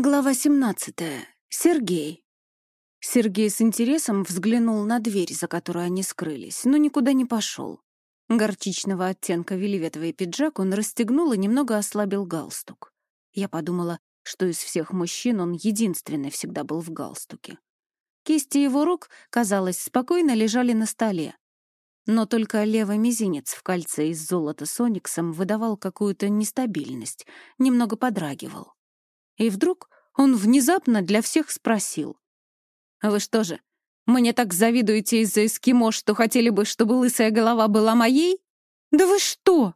Глава 17. Сергей. Сергей с интересом взглянул на дверь, за которой они скрылись, но никуда не пошел. Горчичного оттенка вельветовый пиджак он расстегнул и немного ослабил галстук. Я подумала, что из всех мужчин он единственный всегда был в галстуке. Кисти его рук, казалось, спокойно лежали на столе. Но только левый мизинец в кольце из золота с ониксом выдавал какую-то нестабильность, немного подрагивал. И вдруг он внезапно для всех спросил. «Вы что же, мне так завидуете из-за эскимо, что хотели бы, чтобы лысая голова была моей?» «Да вы что?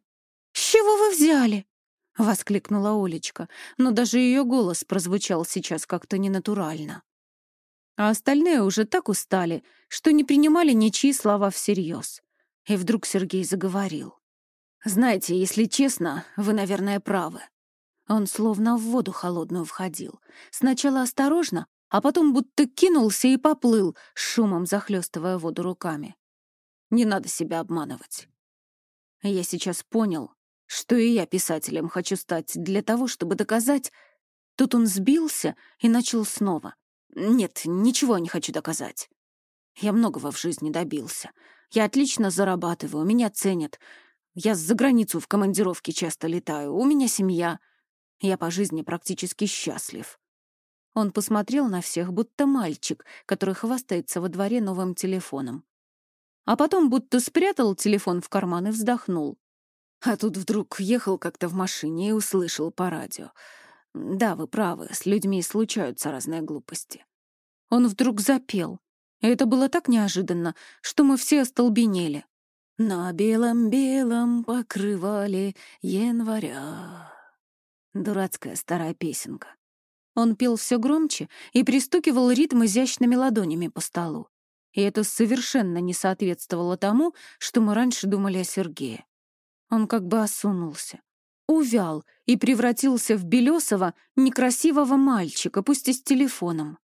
С чего вы взяли?» — воскликнула Олечка, но даже ее голос прозвучал сейчас как-то ненатурально. А остальные уже так устали, что не принимали ничьи слова всерьез. И вдруг Сергей заговорил. «Знаете, если честно, вы, наверное, правы. Он словно в воду холодную входил. Сначала осторожно, а потом будто кинулся и поплыл, шумом захлестывая воду руками. Не надо себя обманывать. Я сейчас понял, что и я писателем хочу стать для того, чтобы доказать... Тут он сбился и начал снова. Нет, ничего не хочу доказать. Я многого в жизни добился. Я отлично зарабатываю, меня ценят. Я за границу в командировке часто летаю, у меня семья — я по жизни практически счастлив. Он посмотрел на всех, будто мальчик, который хвастается во дворе новым телефоном. А потом будто спрятал телефон в карман и вздохнул. А тут вдруг ехал как-то в машине и услышал по радио. Да, вы правы, с людьми случаются разные глупости. Он вдруг запел. И это было так неожиданно, что мы все остолбенели. На белом-белом покрывали января. Дурацкая старая песенка. Он пел все громче и пристукивал ритм изящными ладонями по столу. И это совершенно не соответствовало тому, что мы раньше думали о Сергее. Он как бы осунулся, увял и превратился в белесого, некрасивого мальчика, пусть и с телефоном.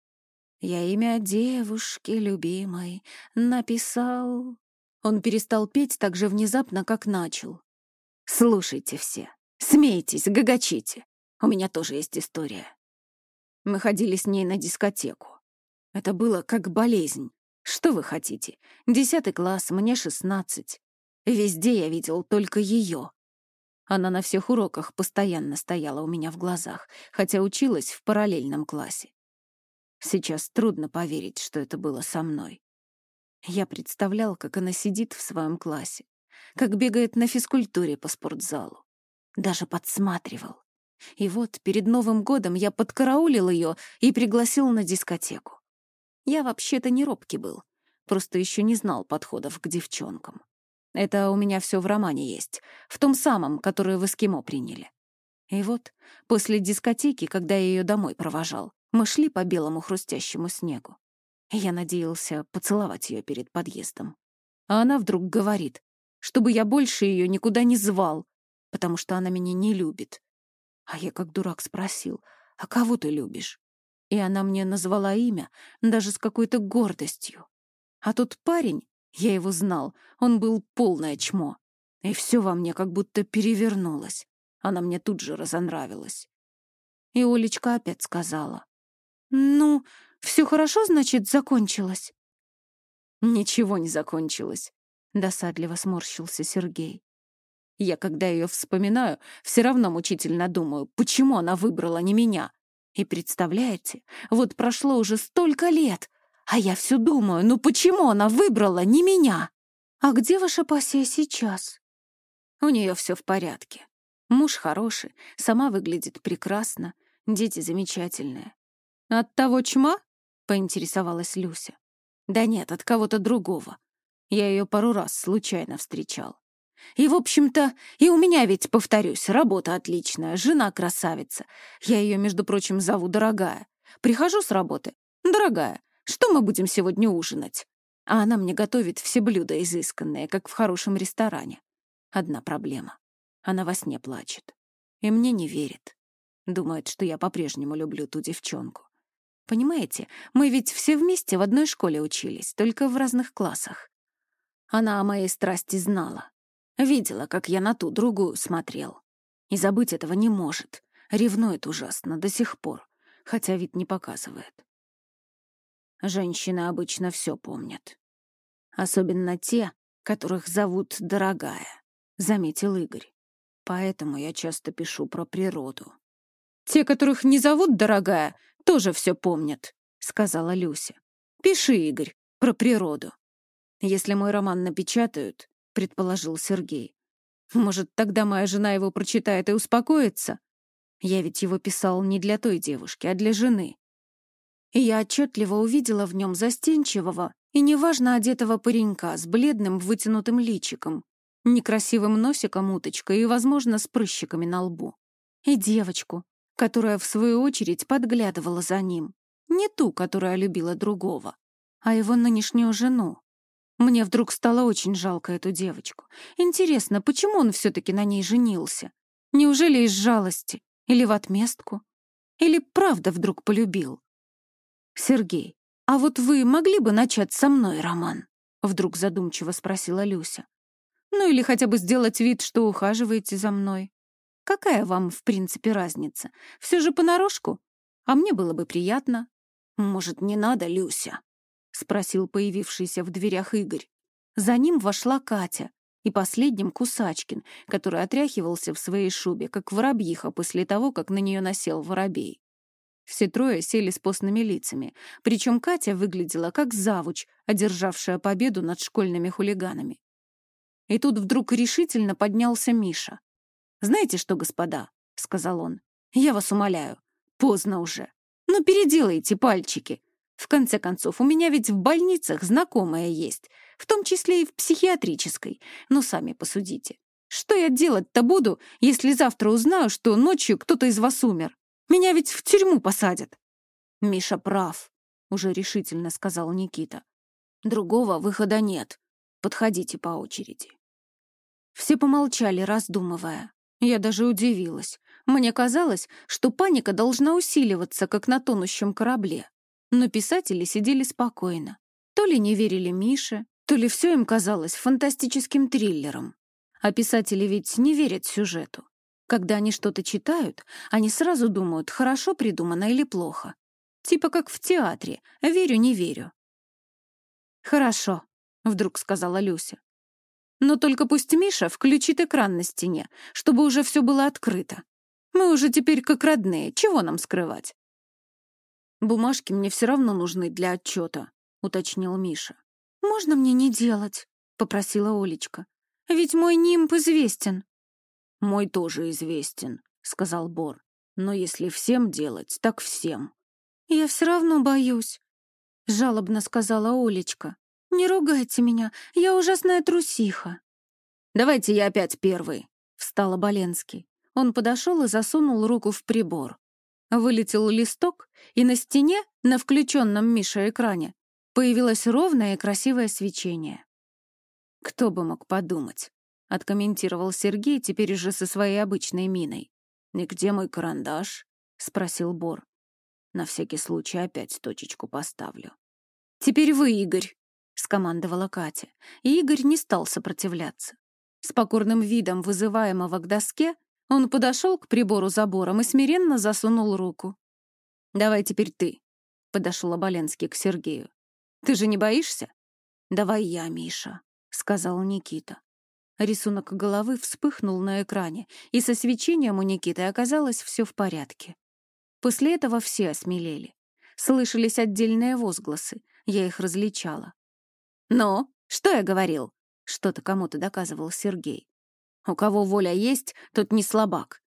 «Я имя девушки любимой написал...» Он перестал петь так же внезапно, как начал. «Слушайте все, Смейтесь, гагачите. У меня тоже есть история. Мы ходили с ней на дискотеку. Это было как болезнь. Что вы хотите? Десятый класс, мне шестнадцать. Везде я видел только ее. Она на всех уроках постоянно стояла у меня в глазах, хотя училась в параллельном классе. Сейчас трудно поверить, что это было со мной. Я представлял, как она сидит в своем классе, как бегает на физкультуре по спортзалу, даже подсматривал. И вот перед Новым годом я подкараулил ее и пригласил на дискотеку. Я вообще-то не робкий был, просто еще не знал подходов к девчонкам. Это у меня все в романе есть, в том самом, который в эскимо приняли. И вот, после дискотеки, когда я ее домой провожал, мы шли по белому хрустящему снегу. Я надеялся поцеловать ее перед подъездом. А она вдруг говорит, чтобы я больше ее никуда не звал, потому что она меня не любит. А я как дурак спросил, а кого ты любишь? И она мне назвала имя, даже с какой-то гордостью. А тот парень, я его знал, он был полное чмо. И все во мне как будто перевернулось. Она мне тут же разонравилась. И Олечка опять сказала. «Ну, все хорошо, значит, закончилось?» «Ничего не закончилось», — досадливо сморщился Сергей. Я, когда ее вспоминаю, все равно мучительно думаю, почему она выбрала не меня. И представляете, вот прошло уже столько лет, а я все думаю, ну почему она выбрала не меня? А где ваша пассия сейчас? У нее все в порядке. Муж хороший, сама выглядит прекрасно, дети замечательные. От того чма? Поинтересовалась Люся. Да нет, от кого-то другого. Я ее пару раз случайно встречал. И, в общем-то, и у меня ведь, повторюсь, работа отличная, жена красавица. Я ее, между прочим, зову дорогая. Прихожу с работы. Дорогая, что мы будем сегодня ужинать? А она мне готовит все блюда изысканные, как в хорошем ресторане. Одна проблема. Она во сне плачет. И мне не верит. Думает, что я по-прежнему люблю ту девчонку. Понимаете, мы ведь все вместе в одной школе учились, только в разных классах. Она о моей страсти знала. Видела, как я на ту другую смотрел. И забыть этого не может. Ревнует ужасно до сих пор. хотя вид не показывает. Женщины обычно все помнят. Особенно те, которых зовут «дорогая», — заметил Игорь. Поэтому я часто пишу про природу. «Те, которых не зовут «дорогая», тоже все помнят», — сказала Люся. «Пиши, Игорь, про природу». «Если мой роман напечатают», — предположил Сергей, «может, тогда моя жена его прочитает и успокоится? Я ведь его писал не для той девушки, а для жены». И я отчетливо увидела в нем застенчивого и неважно одетого паренька с бледным вытянутым личиком, некрасивым носиком уточкой и, возможно, с прыщиками на лбу. И девочку, которая, в свою очередь, подглядывала за ним. Не ту, которая любила другого, а его нынешнюю жену. Мне вдруг стало очень жалко эту девочку. Интересно, почему он все-таки на ней женился? Неужели из жалости? Или в отместку? Или правда вдруг полюбил? «Сергей, а вот вы могли бы начать со мной роман?» Вдруг задумчиво спросила Люся. «Ну или хотя бы сделать вид, что ухаживаете за мной. Какая вам, в принципе, разница? Все же понарошку. А мне было бы приятно. Может, не надо, Люся? Спросил появившийся в дверях Игорь. За ним вошла Катя и последним Кусачкин, который отряхивался в своей шубе, как воробьиха после того, как на нее насел воробей. Все трое сели с постными лицами, причем Катя выглядела как завуч, одержавшая победу над школьными хулиганами. И тут вдруг решительно поднялся Миша. «Знаете что, господа?» — сказал он. «Я вас умоляю. Поздно уже. Ну, переделайте пальчики. В конце концов, у меня ведь в больницах знакомая есть, в том числе и в психиатрической. Но сами посудите. Что я делать-то буду, если завтра узнаю, что ночью кто-то из вас умер? Меня ведь в тюрьму посадят». «Миша прав», — уже решительно сказал Никита. «Другого выхода нет. Подходите по очереди». Все помолчали, раздумывая. Я даже удивилась. Мне казалось, что паника должна усиливаться, как на тонущем корабле. Но писатели сидели спокойно. То ли не верили Мише, то ли все им казалось фантастическим триллером. А писатели ведь не верят сюжету. Когда они что-то читают, они сразу думают, хорошо придумано или плохо. Типа как в театре «верю, не верю». «Хорошо», — вдруг сказала Люся. Но только пусть Миша включит экран на стене, чтобы уже все было открыто. Мы уже теперь как родные, чего нам скрывать? Бумажки мне все равно нужны для отчета, уточнил Миша. Можно мне не делать? попросила Олечка. Ведь мой нимб известен. Мой тоже известен, сказал Бор. Но если всем делать, так всем. Я все равно боюсь, жалобно сказала Олечка. «Не ругайте меня, я ужасная трусиха». «Давайте я опять первый», — встал Оболенский. Он подошел и засунул руку в прибор. Вылетел листок, и на стене, на включенном Мише экране, появилось ровное и красивое свечение. «Кто бы мог подумать?» — откомментировал Сергей, теперь уже со своей обычной миной. «И где мой карандаш?» — спросил Бор. «На всякий случай опять точечку поставлю». «Теперь вы, Игорь», — скомандовала Катя, и Игорь не стал сопротивляться. С покорным видом вызываемого к доске он подошел к прибору забором и смиренно засунул руку. «Давай теперь ты», — подошел Оболенский к Сергею. «Ты же не боишься?» «Давай я, Миша», — сказал Никита. Рисунок головы вспыхнул на экране, и со свечением у Никиты оказалось все в порядке. После этого все осмелели. Слышались отдельные возгласы, я их различала. «Ну, что я говорил?» — что-то кому-то доказывал Сергей. «У кого воля есть, тот не слабак».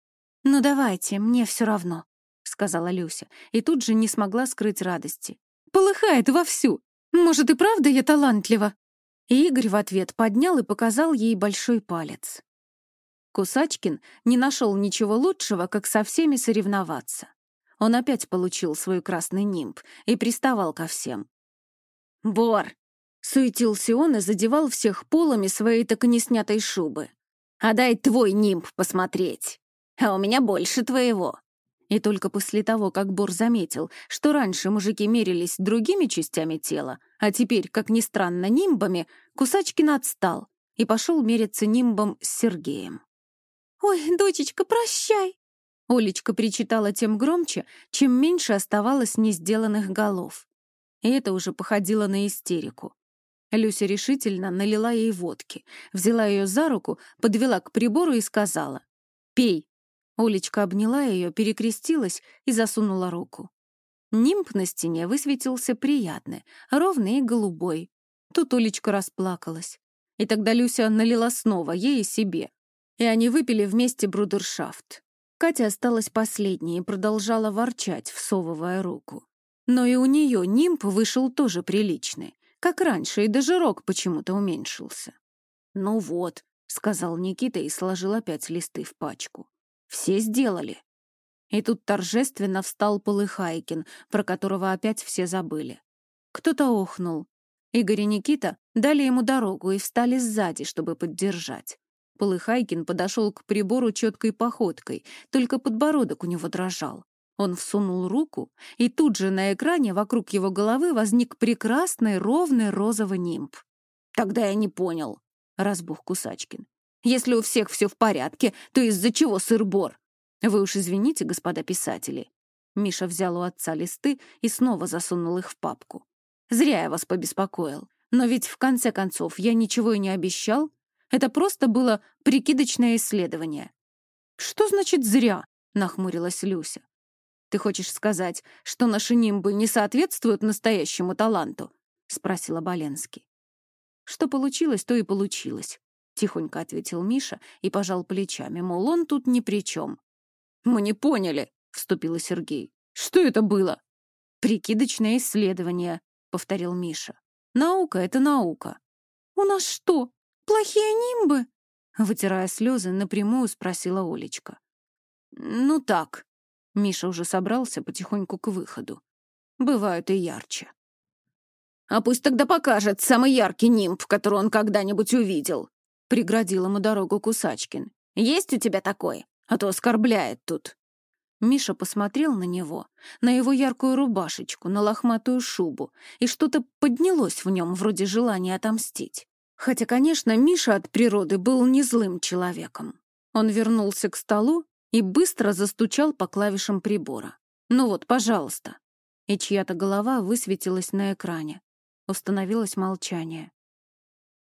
«Ну давайте, мне все равно», — сказала Люся, и тут же не смогла скрыть радости. «Полыхает вовсю! Может, и правда я талантлива?» И Игорь в ответ поднял и показал ей большой палец. Кусачкин не нашел ничего лучшего, как со всеми соревноваться. Он опять получил свой красный нимб и приставал ко всем. «Бор, Суетился он и задевал всех полами своей так и не снятой шубы. «А дай твой нимб посмотреть, а у меня больше твоего». И только после того, как Бор заметил, что раньше мужики мерились другими частями тела, а теперь, как ни странно, нимбами, Кусачкин отстал и пошел мериться нимбом с Сергеем. «Ой, дочечка, прощай!» Олечка причитала тем громче, чем меньше оставалось несделанных голов. И это уже походило на истерику. Люся решительно налила ей водки, взяла ее за руку, подвела к прибору и сказала «Пей». Олечка обняла ее, перекрестилась и засунула руку. Нимб на стене высветился приятный, ровный и голубой. Тут Олечка расплакалась. И тогда Люся налила снова, ей и себе. И они выпили вместе брудершафт. Катя осталась последней и продолжала ворчать, всовывая руку. Но и у нее нимб вышел тоже приличный как раньше, и даже рог почему-то уменьшился. «Ну вот», — сказал Никита и сложил опять листы в пачку. «Все сделали». И тут торжественно встал Полыхайкин, про которого опять все забыли. Кто-то охнул. Игорь и Никита дали ему дорогу и встали сзади, чтобы поддержать. Полыхайкин подошел к прибору четкой походкой, только подбородок у него дрожал. Он всунул руку, и тут же на экране вокруг его головы возник прекрасный ровный розовый нимб. «Тогда я не понял», — разбух Кусачкин. «Если у всех все в порядке, то из-за чего сыр-бор? Вы уж извините, господа писатели». Миша взял у отца листы и снова засунул их в папку. «Зря я вас побеспокоил. Но ведь в конце концов я ничего и не обещал. Это просто было прикидочное исследование». «Что значит «зря»?» — нахмурилась Люся. Ты хочешь сказать, что наши нимбы не соответствуют настоящему таланту?» — спросила Боленский. «Что получилось, то и получилось», — тихонько ответил Миша и пожал плечами, мол, он тут ни при чем. «Мы не поняли», — вступила Сергей. «Что это было?» «Прикидочное исследование», — повторил Миша. «Наука — это наука». «У нас что, плохие нимбы?» Вытирая слезы, напрямую спросила Олечка. «Ну так», Миша уже собрался потихоньку к выходу. Бывают и ярче. «А пусть тогда покажет самый яркий нимб, который он когда-нибудь увидел», — преградил ему дорогу Кусачкин. «Есть у тебя такой? А то оскорбляет тут». Миша посмотрел на него, на его яркую рубашечку, на лохматую шубу, и что-то поднялось в нем вроде желания отомстить. Хотя, конечно, Миша от природы был не злым человеком. Он вернулся к столу и быстро застучал по клавишам прибора. «Ну вот, пожалуйста». И чья-то голова высветилась на экране. Установилось молчание.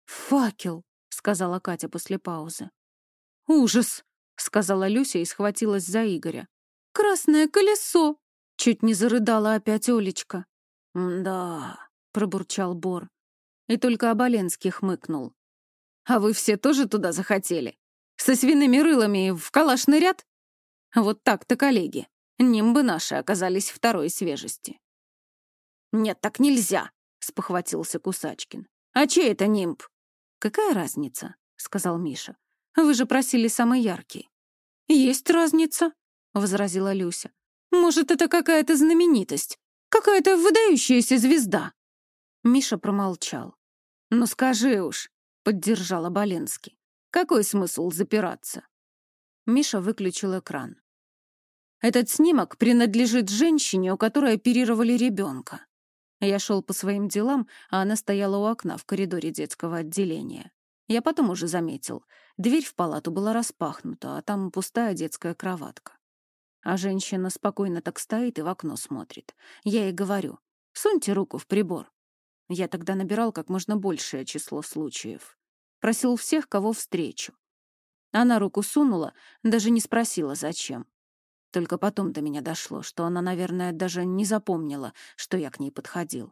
«Факел», — сказала Катя после паузы. «Ужас», — сказала Люся и схватилась за Игоря. «Красное колесо!» — чуть не зарыдала опять Олечка. «Да», — пробурчал Бор. И только Оболенский хмыкнул. «А вы все тоже туда захотели? Со свиными рылами в калашный ряд?» Вот так-то, коллеги. Нимбы наши оказались второй свежести. «Нет, так нельзя», — спохватился Кусачкин. «А чей это нимб?» «Какая разница?» — сказал Миша. «Вы же просили самый яркий». «Есть разница», — возразила Люся. «Может, это какая-то знаменитость, какая-то выдающаяся звезда?» Миша промолчал. «Ну скажи уж», — поддержала Боленский. «Какой смысл запираться?» Миша выключил экран. Этот снимок принадлежит женщине, у которой оперировали ребенка. Я шел по своим делам, а она стояла у окна в коридоре детского отделения. Я потом уже заметил. Дверь в палату была распахнута, а там пустая детская кроватка. А женщина спокойно так стоит и в окно смотрит. Я ей говорю, суньте руку в прибор. Я тогда набирал как можно большее число случаев. Просил всех, кого встречу. Она руку сунула, даже не спросила, зачем. Только потом до меня дошло, что она, наверное, даже не запомнила, что я к ней подходил.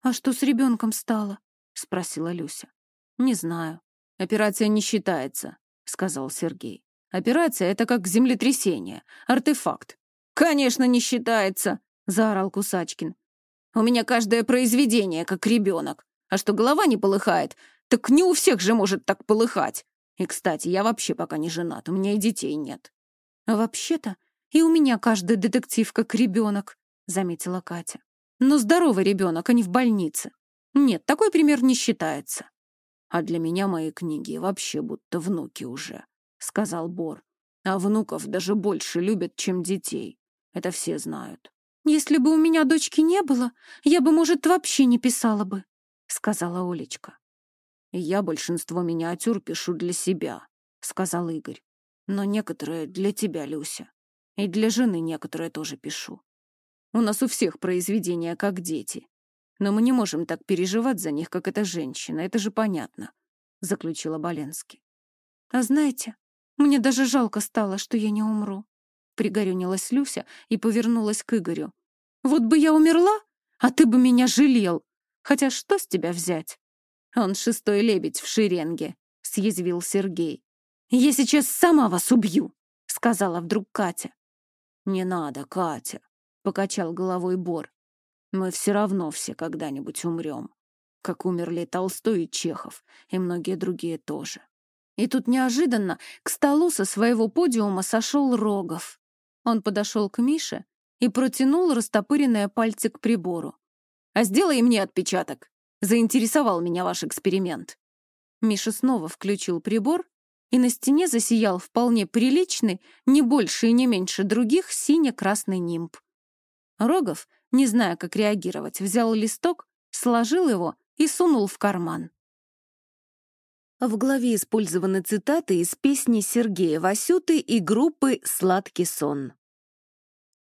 «А что с ребенком стало?» — спросила Люся. «Не знаю. Операция не считается», — сказал Сергей. «Операция — это как землетрясение, артефакт». «Конечно, не считается», — заорал Кусачкин. «У меня каждое произведение как ребенок. А что голова не полыхает, так не у всех же может так полыхать. И, кстати, я вообще пока не женат, у меня и детей нет». «Вообще-то и у меня каждый детектив как ребенок», — заметила Катя. «Но здоровый ребенок, а не в больнице. Нет, такой пример не считается». «А для меня мои книги вообще будто внуки уже», — сказал Бор. «А внуков даже больше любят, чем детей. Это все знают». «Если бы у меня дочки не было, я бы, может, вообще не писала бы», — сказала Олечка. «Я большинство миниатюр пишу для себя», — сказал Игорь. «Но некоторые для тебя, Люся. И для жены некоторые тоже пишу. У нас у всех произведения как дети. Но мы не можем так переживать за них, как эта женщина, это же понятно», — заключила Боленский. «А знаете, мне даже жалко стало, что я не умру», — пригорюнилась Люся и повернулась к Игорю. «Вот бы я умерла, а ты бы меня жалел. Хотя что с тебя взять?» «Он шестой лебедь в шеренге», — съязвил Сергей. «Я сейчас сама вас убью», — сказала вдруг Катя. «Не надо, Катя», — покачал головой Бор. «Мы все равно все когда-нибудь умрем, как умерли Толстой и Чехов, и многие другие тоже». И тут неожиданно к столу со своего подиума сошел Рогов. Он подошел к Мише и протянул растопыренные пальцы к прибору. «А сделай мне отпечаток. Заинтересовал меня ваш эксперимент». Миша снова включил прибор, и на стене засиял вполне приличный, не больше и не меньше других, сине-красный нимб. Рогов, не зная, как реагировать, взял листок, сложил его и сунул в карман. В главе использованы цитаты из песни Сергея Васюты и группы «Сладкий сон».